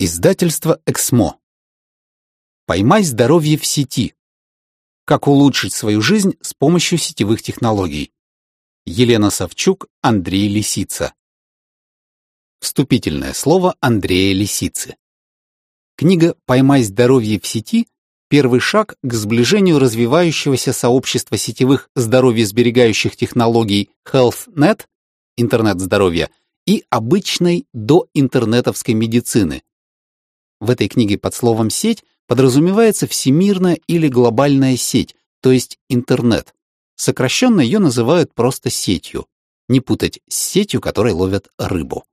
Издательство «Эксмо». Поймай здоровье в сети. Как улучшить свою жизнь с помощью сетевых технологий. Елена Савчук, Андрей Лисица. Вступительное слово Андрея Лисицы. Книга «Поймай здоровье в сети» — первый шаг к сближению развивающегося сообщества сетевых здоровьесберегающих технологий HealthNet, интернет здоровья, и обычной доинтернетовской медицины, в этой книге под словом «сеть» подразумевается всемирная или глобальная сеть, то есть интернет. Сокращенно ее называют просто сетью. Не путать с сетью, которой ловят рыбу.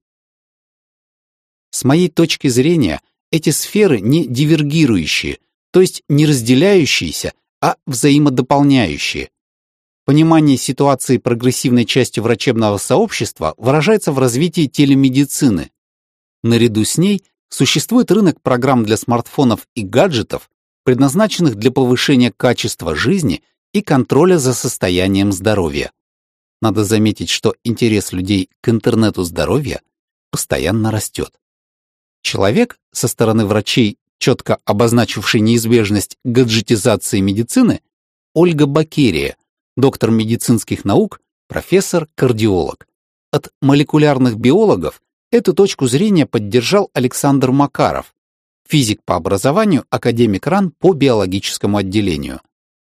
С моей точки зрения, эти сферы не дивергирующие, то есть не разделяющиеся, а взаимодополняющие. Понимание ситуации прогрессивной части врачебного сообщества выражается в развитии телемедицины. Наряду с ней Существует рынок программ для смартфонов и гаджетов, предназначенных для повышения качества жизни и контроля за состоянием здоровья. Надо заметить, что интерес людей к интернету здоровья постоянно растет. Человек со стороны врачей, четко обозначивший неизбежность гаджетизации медицины, Ольга Бакерия, доктор медицинских наук, профессор-кардиолог. От молекулярных биологов Эту точку зрения поддержал Александр Макаров, физик по образованию, академик РАН по биологическому отделению.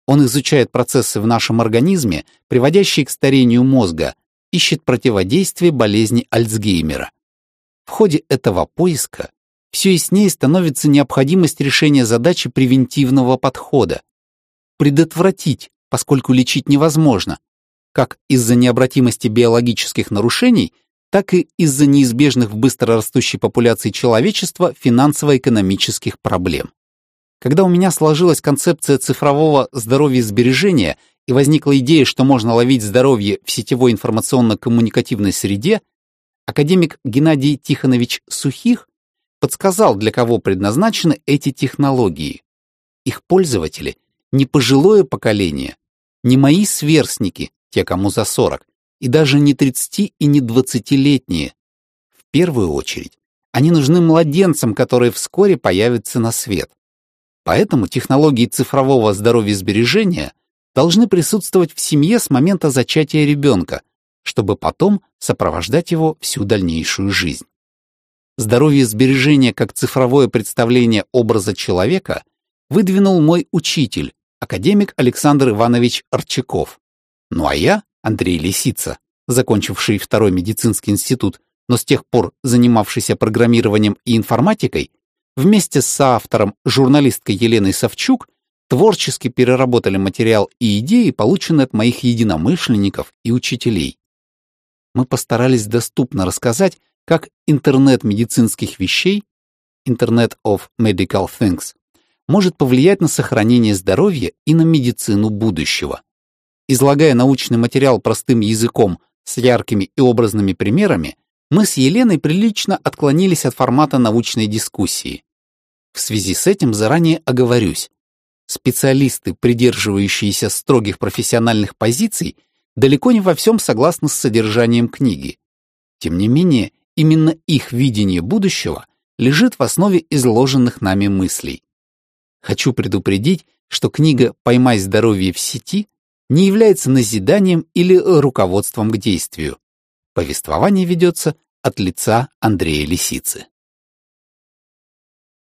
Он изучает процессы в нашем организме, приводящие к старению мозга, ищет противодействие болезни Альцгеймера. В ходе этого поиска все яснее становится необходимость решения задачи превентивного подхода. Предотвратить, поскольку лечить невозможно, как из-за необратимости биологических нарушений, так и из-за неизбежных в быстро растущей популяции человечества финансово-экономических проблем. Когда у меня сложилась концепция цифрового здоровья сбережения и возникла идея, что можно ловить здоровье в сетевой информационно-коммуникативной среде, академик Геннадий Тихонович Сухих подсказал, для кого предназначены эти технологии. Их пользователи — не пожилое поколение, не мои сверстники, те, кому за 40, и даже не 30 и не 20-летние. В первую очередь, они нужны младенцам, которые вскоре появятся на свет. Поэтому технологии цифрового здоровья сбережения должны присутствовать в семье с момента зачатия ребенка, чтобы потом сопровождать его всю дальнейшую жизнь. Здоровье сбережения как цифровое представление образа человека выдвинул мой учитель, академик Александр Иванович Арчаков. Ну а я Андрей Лисица, закончивший второй медицинский институт, но с тех пор занимавшийся программированием и информатикой, вместе с соавтором, журналисткой Еленой Савчук, творчески переработали материал и идеи, полученные от моих единомышленников и учителей. Мы постарались доступно рассказать, как интернет медицинских вещей, Internet of Medical Things, может повлиять на сохранение здоровья и на медицину будущего. Излагая научный материал простым языком с яркими и образными примерами, мы с Еленой прилично отклонились от формата научной дискуссии. В связи с этим заранее оговорюсь. Специалисты, придерживающиеся строгих профессиональных позиций, далеко не во всем согласны с содержанием книги. Тем не менее, именно их видение будущего лежит в основе изложенных нами мыслей. Хочу предупредить, что книга «Поймай здоровье в сети» не является назиданием или руководством к действию. Повествование ведется от лица Андрея Лисицы.